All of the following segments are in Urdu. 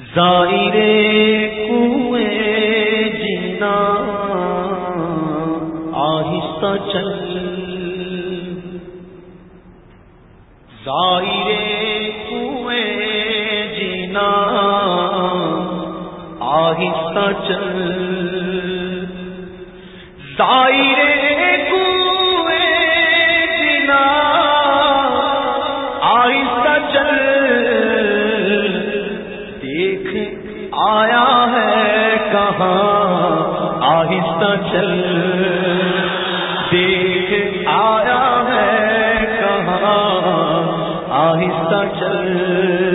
ظاہر کنویں جینا آہستہ چل۔ ظاہر کنویں جینا آہستہ چل۔ آہستہ چل۔ دیکھ آیا ہے کہاں؟ آہستہ چل۔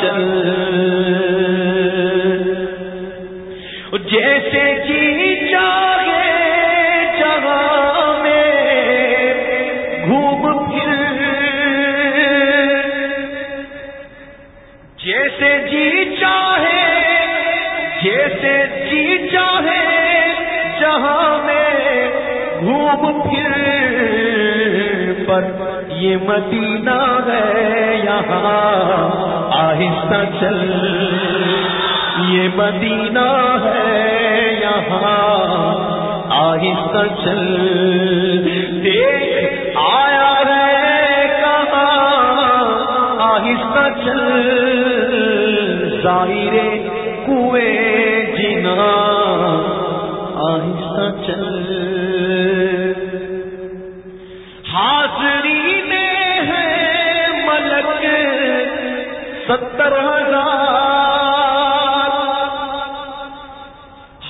چل۔ جیسے جی چاہے جہاں میں گھوم پھر۔ جیسے جی چاہے، جیسے جی چاہے جہاں میں گھوم پھر۔ پر یہ مدینہ ہے یہاں۔ آہستہ چل یہ مدینہ ہے یہاں، آہستہ چل۔ دیکھ، آیا ہے کہاں؟ آہستہ چل۔ ظاہر کنویں جنا آہستہ چل۔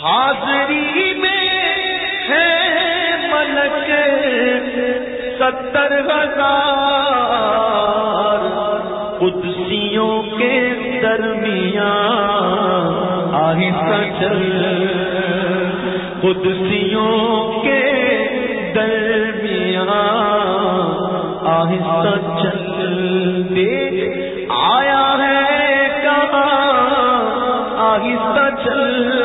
حاضری میں ہے ملک ستر ہزار۔ قدسیوں کے درمیان آہستہ چل قدسیوں کے درمیان آہستہ چل دیکھ، آیا ہے کہاں؟ آہستہ چل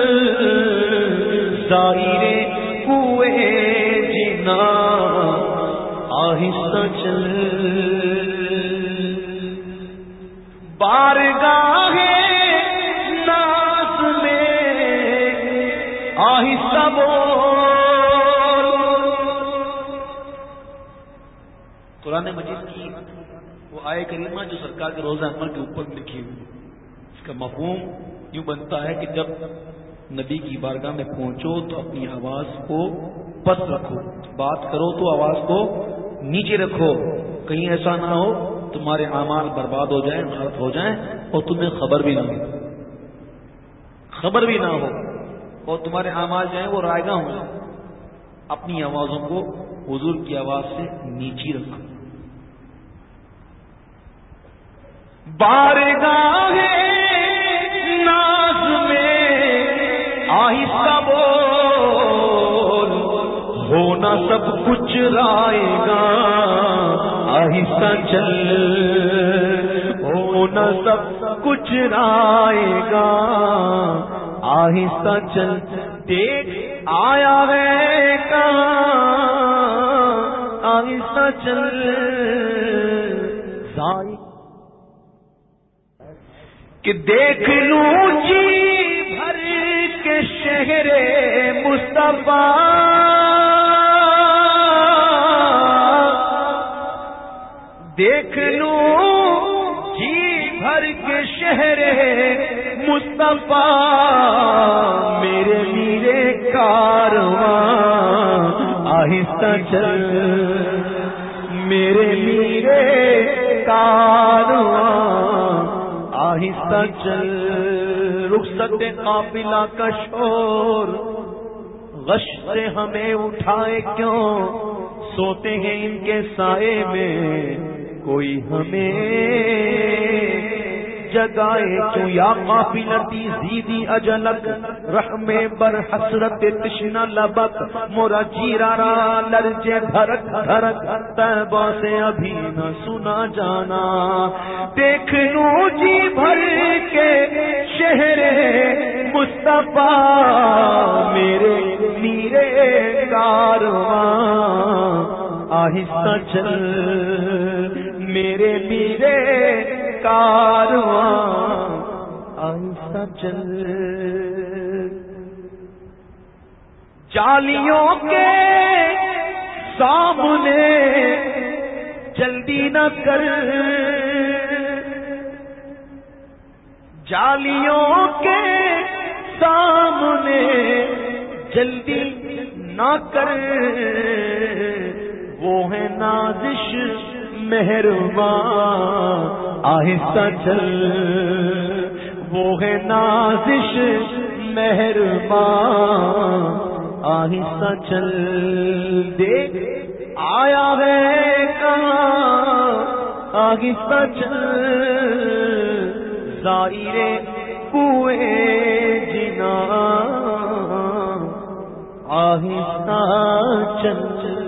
آہستہ چل۔ بارگاہ ناس میں آہستہ بول۔ قرآن مجید کی وہ آئے کریمہ جو سرکار کے روزہ عمل کے اوپر لکھی ہوئی اس کا مفہوم یوں بنتا ہے کہ جب نبی کی بارگاہ میں پہنچو تو اپنی آواز کو پس رکھو۔ بات کرو تو آواز کو نیچے رکھو۔ کہیں ایسا نہ ہو، تمہارے اعمال برباد ہو جائیں، غلط ہو جائیں اور تمہیں خبر بھی نہ ہو۔ خبر بھی نہ ہو اور تمہارے اعمال جو ہیں وہ رائے گاہ ہو جائیں اپنی آوازوں کو حضور کی آواز سے نیچی رکھو۔ بارگاہ سب کچھ رائے گا۔ آہستہ چل۔ ہونا سب کچھ رائے گا۔ آہستہ چل۔ دیکھ آیا ہے کہاں؟ آہستہ چل۔ سائی کہ دیکھ لوں جی بھر کے شہر مصطفیٰ۔ دیکھ لوں جی بھر کے شہر مصطفیٰ، میرے میرے کارواں آہستہ چل۔ میرے میرے کارواں آہستہ چل۔ رخصت قافلہ کا شور، غش سے ہمیں اٹھائے کیوں؟ سوتے ہیں ان کے سائے میں۔ کوئی ہمیں جگائے کیوں یا معافی لتی زیدی اجلک، رحم بر حسرت تشنا لبک، مورا جیرا را لرجے دھرک دھرک تیبا سے ابھی نہ سنا جانا۔ دیکھ لوں جی بھر کے شہر مصطفیٰ، میرے میرے کارواں آہستہ چل۔ میرے میرے کارواں آہستہ چل۔ جالیوں کے سامنے جلدی نہ کر۔ جالیوں کے سامنے جلدی نہ کر۔ وہ ہے نازش۔ مہربان، آہستہ چل۔ وہ ہے نازش مہربان، آہستہ چل۔ دے آیا ہے کہاں؟ آہستہ چل۔ ظاہر کوئے جنا آہستہ چل۔